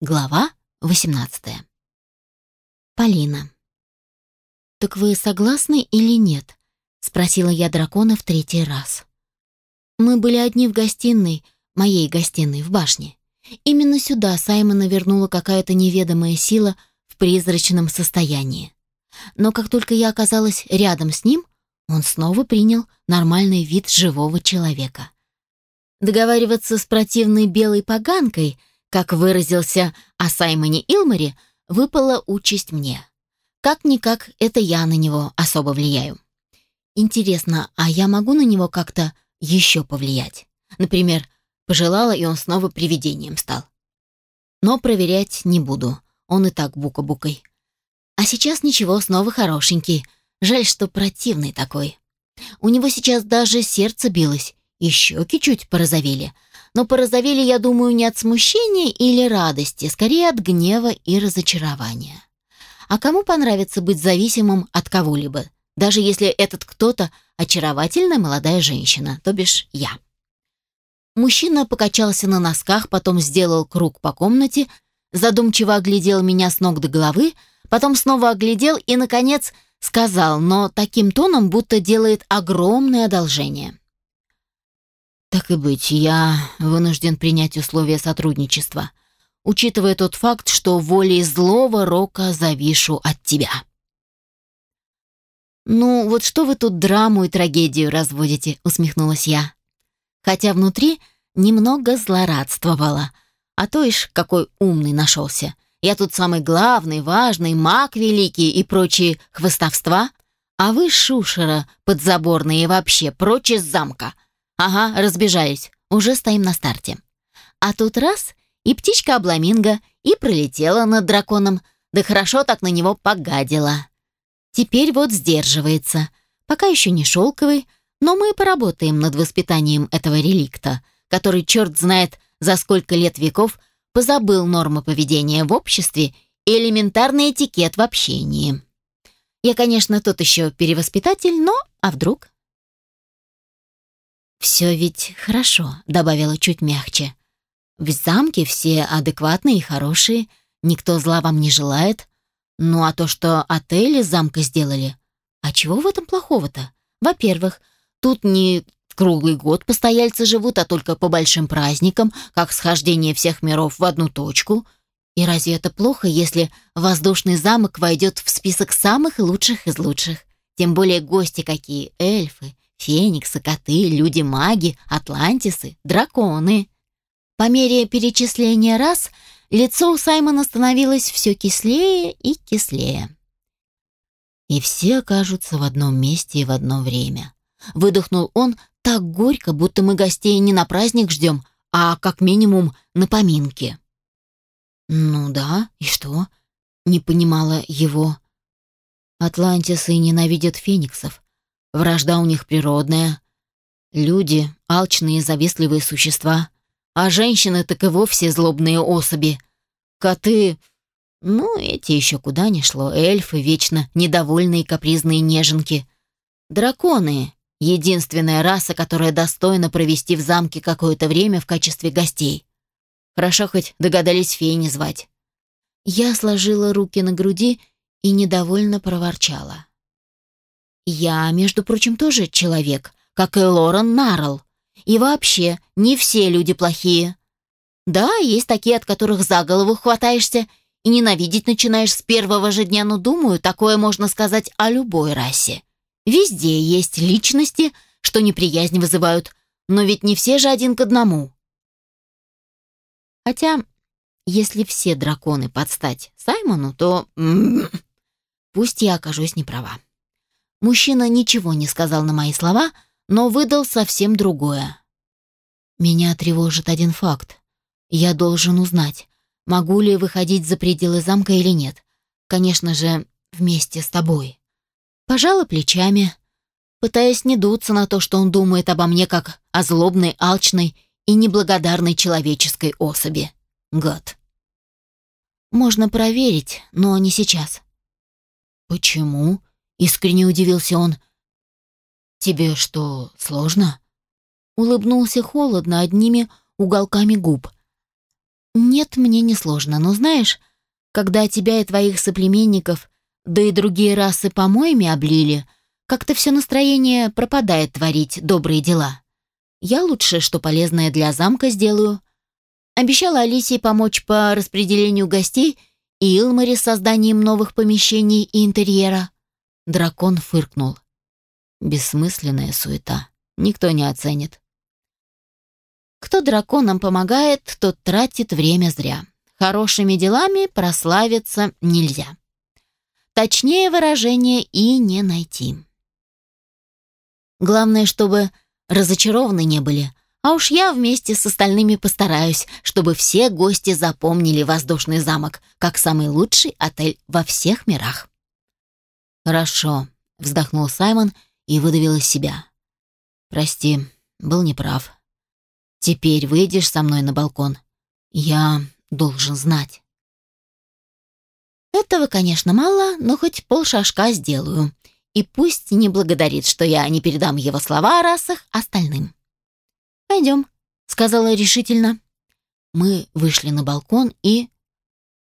Глава 18. Полина. «Так вы согласны или нет?» — спросила я дракона в третий раз. Мы были одни в гостиной, моей гостиной в башне. Именно сюда Саймона вернула какая-то неведомая сила в призрачном состоянии. Но как только я оказалась рядом с ним, он снова принял нормальный вид живого человека. Договариваться с противной белой поганкой — как выразился о Саймоне Илмаре, выпала участь мне. Как-никак, это я на него особо влияю. Интересно, а я могу на него как-то еще повлиять? Например, пожелала, и он снова привидением стал. Но проверять не буду, он и так бука-букой. А сейчас ничего, снова хорошенький. Жаль, что противный такой. У него сейчас даже сердце билось, и щеки чуть порозовели — но порозовели, я думаю, не от смущения или радости, скорее от гнева и разочарования. А кому понравится быть зависимым от кого-либо, даже если этот кто-то очаровательная молодая женщина, то бишь я. Мужчина покачался на носках, потом сделал круг по комнате, задумчиво оглядел меня с ног до головы, потом снова оглядел и, наконец, сказал, но таким тоном, будто делает огромное одолжение. Так и быть, я вынужден принять условия сотрудничества, учитывая тот факт, что волей злого рока завишу от тебя. «Ну, вот что вы тут драму и трагедию разводите?» — усмехнулась я. Хотя внутри немного злорадствовала. А то ишь, какой умный нашелся. Я тут самый главный, важный, маг великий и прочие хвостовства. А вы, шушера, подзаборные и вообще, прочь из замка — Ага, разбежались. Уже стоим на старте. А тут раз, и птичка обламинго, и пролетела над драконом, да хорошо так на него погадила. Теперь вот сдерживается. Пока еще не шелковый, но мы поработаем над воспитанием этого реликта, который черт знает за сколько лет веков позабыл нормы поведения в обществе и элементарный этикет в общении. Я, конечно, тот еще перевоспитатель, но а вдруг? «Все ведь хорошо», — добавила чуть мягче. «В замке все адекватные и хорошие, никто зла вам не желает. Ну а то, что отели замка сделали, а чего в этом плохого-то? Во-первых, тут не круглый год постояльцы живут, а только по большим праздникам, как схождение всех миров в одну точку. И разве это плохо, если воздушный замок войдет в список самых лучших из лучших? Тем более гости какие, эльфы, Фениксы, коты, люди-маги, атлантисы, драконы. По мере перечисления раз лицо у Саймона становилось все кислее и кислее. И все окажутся в одном месте и в одно время. Выдохнул он так горько, будто мы гостей не на праздник ждем, а как минимум на поминки. «Ну да, и что?» — не понимала его. «Атлантисы ненавидят фениксов, Вражда у них природная. Люди — алчные завистливые существа, а женщины так и вовсе злобные особи. Коты... Ну, эти еще куда ни шло, эльфы, вечно недовольные капризные неженки. Драконы — единственная раса, которая достойна провести в замке какое-то время в качестве гостей. Хорошо хоть догадались феи не звать. Я сложила руки на груди и недовольно проворчала. Я, между прочим, тоже человек, как и Лорен Наррелл. И вообще, не все люди плохие. Да, есть такие, от которых за голову хватаешься и ненавидеть начинаешь с первого же дня, но думаю, такое можно сказать о любой расе. Везде есть личности, что неприязнь вызывают, но ведь не все же один к одному. Хотя, если все драконы подстать Саймону, то... пусть я окажусь неправа. Мужчина ничего не сказал на мои слова, но выдал совсем другое. Меня тревожит один факт. Я должен узнать, могу ли выходить за пределы замка или нет. Конечно же, вместе с тобой. Пожала плечами, пытаясь не дуться на то, что он думает обо мне как о злобной, алчной и неблагодарной человеческой особи. Год. Можно проверить, но не сейчас. Почему? Искренне удивился он. «Тебе что, сложно?» Улыбнулся холодно одними уголками губ. «Нет, мне не сложно, но знаешь, когда тебя и твоих соплеменников, да и другие расы помоями облили, как-то все настроение пропадает творить добрые дела. Я лучше, что полезное для замка сделаю. Обещала Алисии помочь по распределению гостей и Илмаре с созданием новых помещений и интерьера. Дракон фыркнул. Бессмысленная суета. Никто не оценит. Кто драконам помогает, тот тратит время зря. Хорошими делами прославиться нельзя. Точнее выражение и не найти. Главное, чтобы разочарованы не были. А уж я вместе с остальными постараюсь, чтобы все гости запомнили воздушный замок как самый лучший отель во всех мирах. «Хорошо», — вздохнул Саймон и выдавил из себя. «Прости, был неправ. Теперь выйдешь со мной на балкон. Я должен знать». Этого, конечно, мало, но хоть полшажка сделаю. И пусть не благодарит, что я не передам его слова о расах остальным. «Пойдем», — сказала решительно. Мы вышли на балкон и...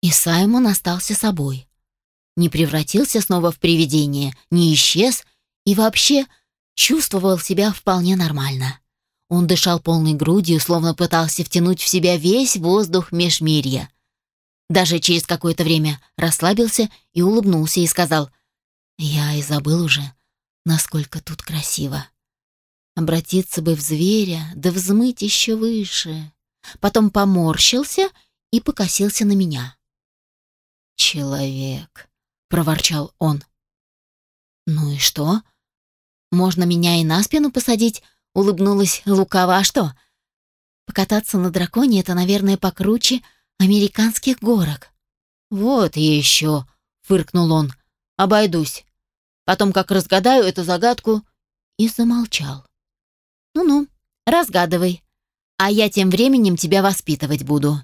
И Саймон остался собой. Не превратился снова в привидение, не исчез и вообще чувствовал себя вполне нормально. Он дышал полной грудью, словно пытался втянуть в себя весь воздух межмирья. Даже через какое-то время расслабился и улыбнулся и сказал, «Я и забыл уже, насколько тут красиво. Обратиться бы в зверя, да взмыть еще выше». Потом поморщился и покосился на меня. «Человек», — проворчал он. «Ну и что? Можно меня и на спину посадить?» — улыбнулась лукаво. «А что? Покататься на драконе — это, наверное, покруче американских горок». «Вот еще», — фыркнул он, — «обойдусь. Потом, как разгадаю эту загадку...» И замолчал. «Ну-ну, разгадывай. А я тем временем тебя воспитывать буду.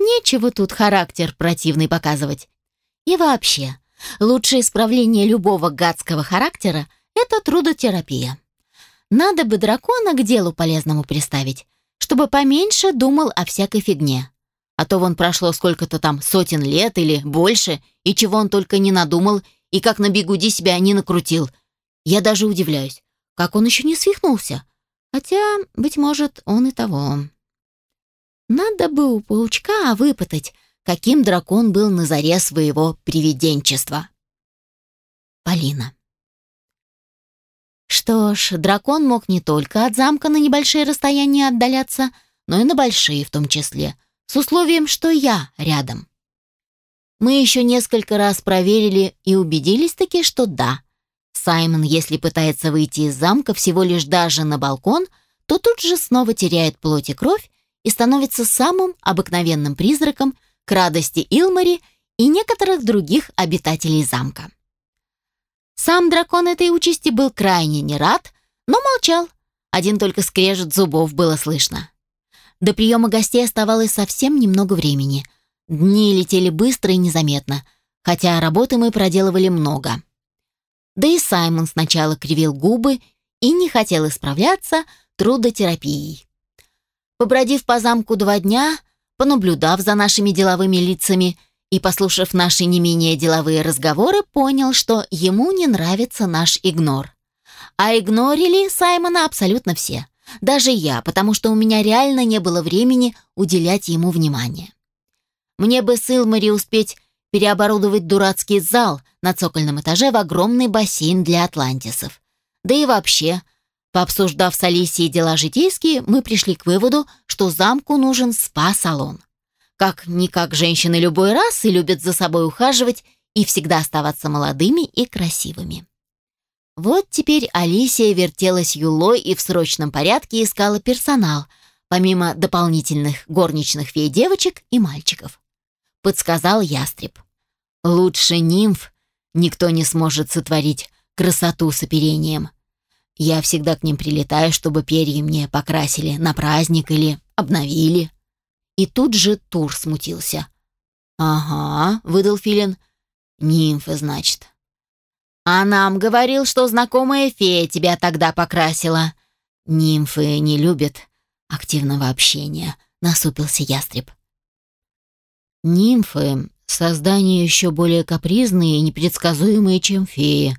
Нечего тут характер противный показывать. И вообще, лучшее исправление любого гадского характера — это трудотерапия. Надо бы дракона к делу полезному приставить, чтобы поменьше думал о всякой фигне. А то вон прошло сколько-то там сотен лет или больше, и чего он только не надумал, и как на бегуди себя не накрутил. Я даже удивляюсь, как он еще не свихнулся. Хотя, быть может, он и того. Надо бы у паучка выпытать, каким дракон был на заре своего привиденчества. Полина. Что ж, дракон мог не только от замка на небольшие расстояния отдаляться, но и на большие в том числе, с условием, что я рядом. Мы еще несколько раз проверили и убедились таки, что да. Саймон, если пытается выйти из замка всего лишь даже на балкон, то тут же снова теряет плоть и кровь и становится самым обыкновенным призраком к радости Илмари и некоторых других обитателей замка. Сам дракон этой участи был крайне не рад, но молчал. Один только скрежет зубов было слышно. До приема гостей оставалось совсем немного времени. Дни летели быстро и незаметно, хотя работы мы проделывали много. Да и Саймон сначала кривил губы и не хотел исправляться трудотерапией. Побродив по замку два дня, понаблюдав за нашими деловыми лицами и, послушав наши не менее деловые разговоры, понял, что ему не нравится наш игнор. А игнорили Саймона абсолютно все. Даже я, потому что у меня реально не было времени уделять ему внимание. Мне бы с Илмари успеть переоборудовать дурацкий зал на цокольном этаже в огромный бассейн для атлантисов. Да и вообще, пообсуждав с Алисией дела житейские, мы пришли к выводу, что замку нужен спа-салон. Как-никак женщины любой расы любят за собой ухаживать и всегда оставаться молодыми и красивыми. Вот теперь Алисия вертелась юлой и в срочном порядке искала персонал, помимо дополнительных горничных фей-девочек и мальчиков. Подсказал ястреб. Лучше нимф никто не сможет сотворить красоту с оперением. Я всегда к ним прилетаю, чтобы перья мне покрасили на праздник или обновили. И тут же Тур смутился. «Ага», — выдал Филин. «Нимфы, значит». «А нам говорил, что знакомая фея тебя тогда покрасила». «Нимфы не любят активного общения», — насупился ястреб. Нимфы — создания еще более капризные и непредсказуемые, чем феи,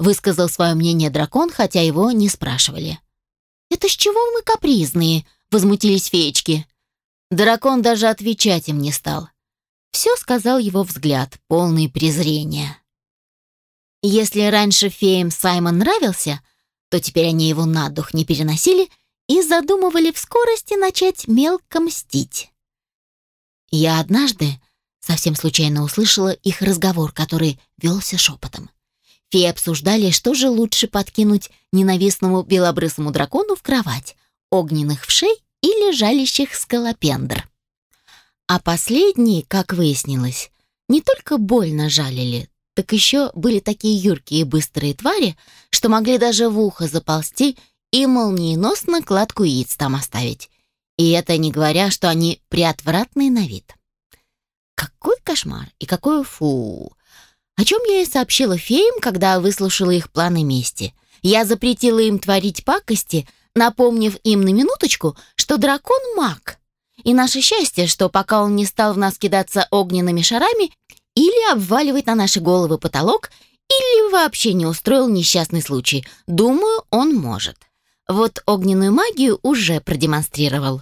высказал свое мнение дракон, хотя его не спрашивали. «Это с чего мы капризные?» — возмутились феечки. Дракон даже отвечать им не стал. Все сказал его взгляд, полный презрения. Если раньше феям Саймон нравился, то теперь они его на дух не переносили и задумывали в скорости начать мелко мстить. Я однажды совсем случайно услышала их разговор, который велся шепотом. Феи обсуждали, что же лучше подкинуть ненавистному белобрысому дракону в кровать, огненных вшей или жалящих скалопендр. А последние, как выяснилось, не только больно жалили, так еще были такие юркие и быстрые твари, что могли даже в ухо заползти и молниеносно кладку яиц там оставить. И это не говоря, что они приотвратные на вид. Какой кошмар и какое фу! О чем я и сообщила феям, когда выслушала их планы мести. Я запретила им творить пакости, напомнив им на минуточку, что дракон маг. И наше счастье, что пока он не стал в нас кидаться огненными шарами или обваливать на наши головы потолок, или вообще не устроил несчастный случай. Думаю, он может. Вот огненную магию уже продемонстрировал.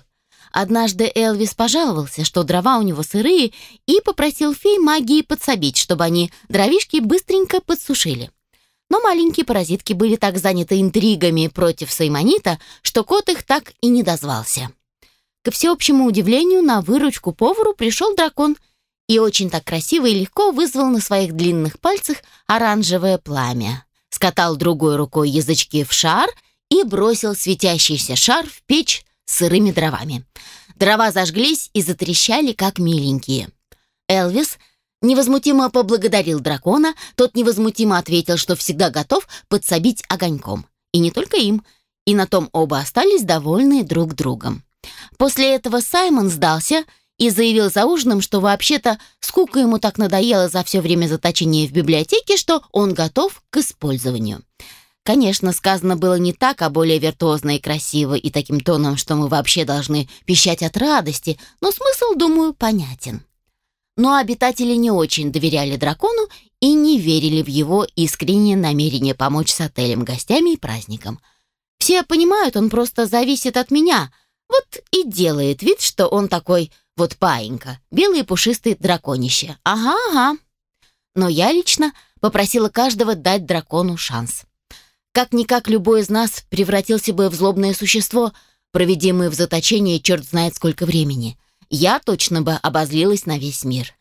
Однажды Элвис пожаловался, что дрова у него сырые, и попросил фей магии подсобить, чтобы они дровишки быстренько подсушили. Но маленькие паразитки были так заняты интригами против Саймонита, что кот их так и не дозвался. Ко всеобщему удивлению, на выручку повару пришел дракон и очень так красиво и легко вызвал на своих длинных пальцах оранжевое пламя. Скатал другой рукой язычки в шар и бросил светящийся шар в печь сырыми дровами. Дрова зажглись и затрещали, как миленькие. Элвис невозмутимо поблагодарил дракона, тот невозмутимо ответил, что всегда готов подсобить огоньком. И не только им. И на том оба остались довольны друг другом. После этого Саймон сдался и заявил за ужином, что вообще-то скука ему так надоела за все время заточения в библиотеке, что он готов к использованию. Конечно, сказано было не так, а более виртуозно и красиво, и таким тоном, что мы вообще должны пищать от радости, но смысл, думаю, понятен. Но обитатели не очень доверяли дракону и не верили в его искреннее намерение помочь с отелем, гостями и праздником. Все понимают, он просто зависит от меня, вот и делает вид, что он такой вот паинька, белый пушистый драконище. Ага, ага. Но я лично попросила каждого дать дракону шанс. Как-никак любой из нас превратился бы в злобное существо, проведимое в заточении черт знает сколько времени. Я точно бы обозлилась на весь мир.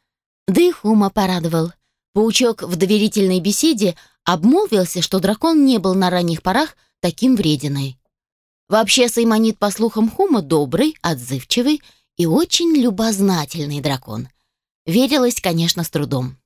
Да и Хума порадовал. Паучок в доверительной беседе обмолвился, что дракон не был на ранних порах таким врединой. Вообще, Саймонит, по слухам Хума, добрый, отзывчивый и очень любознательный дракон. Верилось, конечно, с трудом.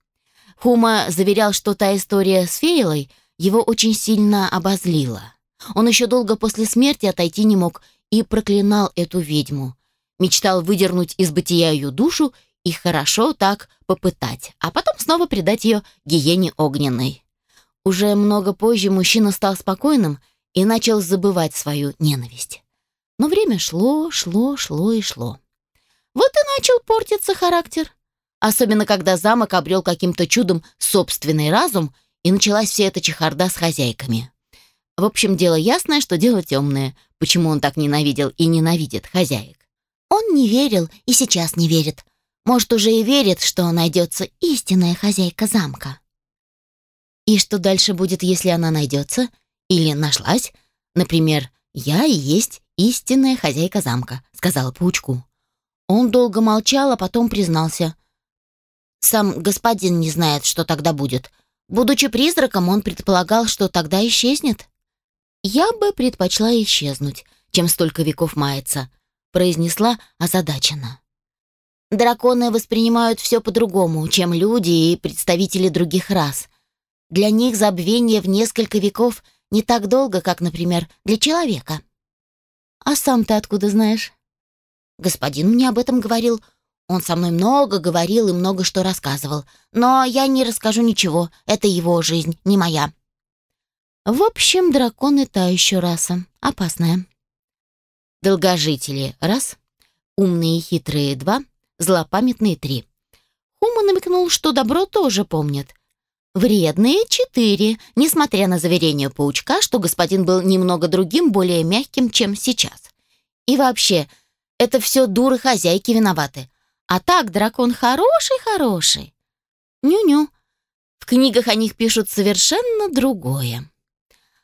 Хума заверял, что та история с Фейлой — его очень сильно обозлило. Он еще долго после смерти отойти не мог и проклинал эту ведьму. Мечтал выдернуть из бытия ее душу и хорошо так попытать, а потом снова предать ее гиене огненной. Уже много позже мужчина стал спокойным и начал забывать свою ненависть. Но время шло, шло, шло и шло. Вот и начал портиться характер. Особенно когда замок обрел каким-то чудом собственный разум и началась вся эта чехарда с хозяйками. В общем, дело ясное, что дело темное. Почему он так ненавидел и ненавидит хозяек? Он не верил и сейчас не верит. Может, уже и верит, что найдется истинная хозяйка замка. И что дальше будет, если она найдется? Или нашлась? Например, «Я и есть истинная хозяйка замка», — сказала паучку. Он долго молчал, а потом признался. «Сам господин не знает, что тогда будет. Будучи призраком, он предполагал, что тогда исчезнет. «Я бы предпочла исчезнуть, чем столько веков маяться», произнесла озадаченно. Драконы воспринимают все по-другому, чем люди и представители других рас. Для них забвение в несколько веков не так долго, как, например, для человека. А сам ты откуда знаешь? Господин мне об этом говорил. Он со мной много говорил и много что рассказывал. Но я не расскажу ничего. Это его жизнь, не моя. В общем, драконы та еще раса. Опасная. Долгожители — раз. Умные и хитрые — два. Злопамятные — три. Хума намекнул, что добро тоже помнят. Вредные четыре, несмотря на заверение паучка, что господин был немного другим, более мягким, чем сейчас. И вообще, это все дуры хозяйки виноваты. А так дракон хороший-хороший. Ню-ню. В книгах о них пишут совершенно другое.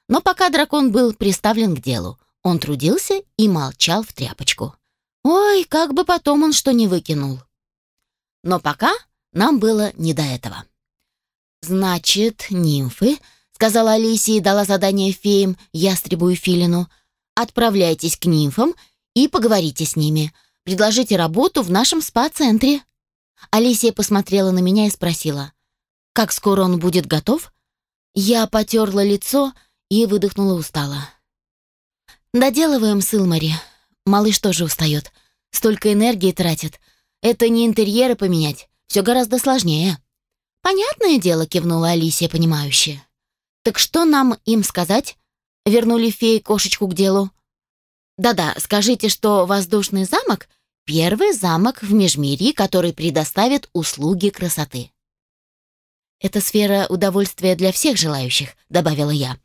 Но пока дракон был приставлен к делу, он трудился и молчал в тряпочку. Ой, как бы потом он что не выкинул. Но пока нам было не до этого. «Значит, нимфы», — сказала Алисия и дала задание феям, ястребу и филину, «отправляйтесь к нимфам и поговорите с ними. Предложите работу в нашем спа-центре». Алисия посмотрела на меня и спросила, «Как скоро он будет готов?» Я потерла лицо и выдохнула устало. «Доделываем с Илмари. Малыш тоже устает. Столько энергии тратит. Это не интерьеры поменять. Все гораздо сложнее». «Понятное дело», — кивнула Алисия, понимающе. «Так что нам им сказать?» Вернули феи кошечку к делу. «Да-да, скажите, что воздушный замок — первый замок в Межмирье, который предоставит услуги красоты». «Это сфера удовольствия для всех желающих», — добавила я.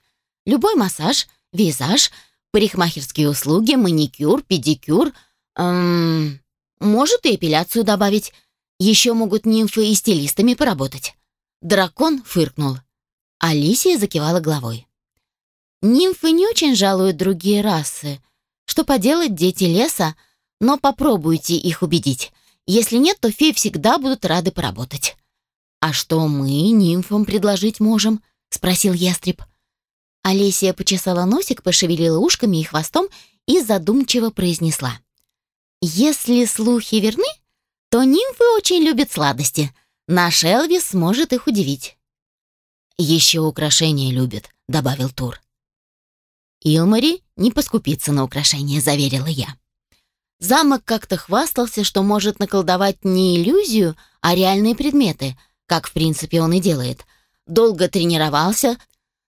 «Любой массаж, визаж, парикмахерские услуги, маникюр, педикюр, эм, может и эпиляцию добавить. Еще могут нимфы и стилистами поработать». Дракон фыркнул. Алисия закивала головой. «Нимфы не очень жалуют другие расы. Что поделать, дети леса, но попробуйте их убедить. Если нет, то феи всегда будут рады поработать». «А что мы нимфам предложить можем?» — спросил ястреб. Олеся почесала носик, пошевелила ушками и хвостом и задумчиво произнесла. «Если слухи верны, то нимфы очень любят сладости. Наш Элвис может их удивить». «Еще украшения любят», — добавил Тур. «Илмари не поскупится на украшения», — заверила я. Замок как-то хвастался, что может наколдовать не иллюзию, а реальные предметы, как в принципе он и делает. Долго тренировался.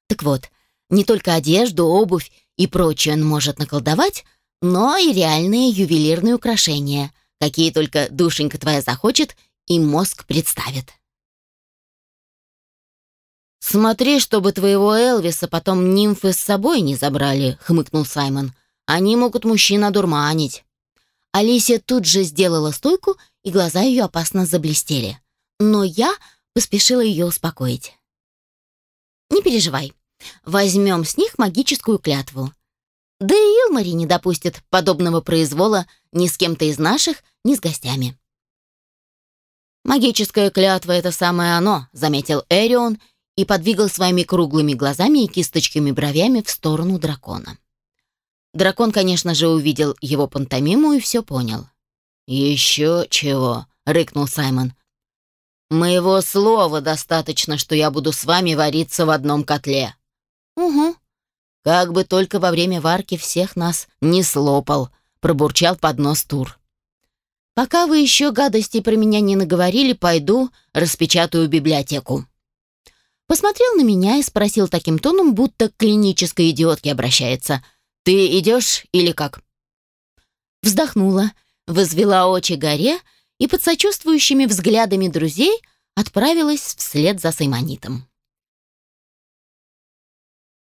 Так вот, не только одежду, обувь и прочее он может наколдовать, но и реальные ювелирные украшения, какие только душенька твоя захочет и мозг представит. «Смотри, чтобы твоего Элвиса потом нимфы с собой не забрали», — хмыкнул Саймон. «Они могут мужчин одурманить». Алисия тут же сделала стойку, и глаза ее опасно заблестели. Но я поспешила ее успокоить. «Не переживай. Возьмем с них магическую клятву. Да и Илмари не допустит подобного произвола ни с кем-то из наших, ни с гостями. «Магическая клятва — это самое оно», — заметил Эрион и подвигал своими круглыми глазами и кисточками бровями в сторону дракона. Дракон, конечно же, увидел его пантомиму и все понял. «Еще чего?» — рыкнул Саймон. «Моего слова достаточно, что я буду с вами вариться в одном котле». «Угу». «Как бы только во время варки всех нас не слопал», — пробурчал под нос Тур. «Пока вы еще гадости про меня не наговорили, пойду распечатаю библиотеку». Посмотрел на меня и спросил таким тоном, будто к клинической идиотке обращается. «Ты идешь или как?» Вздохнула, возвела очи горе и под сочувствующими взглядами друзей отправилась вслед за Саймонитом.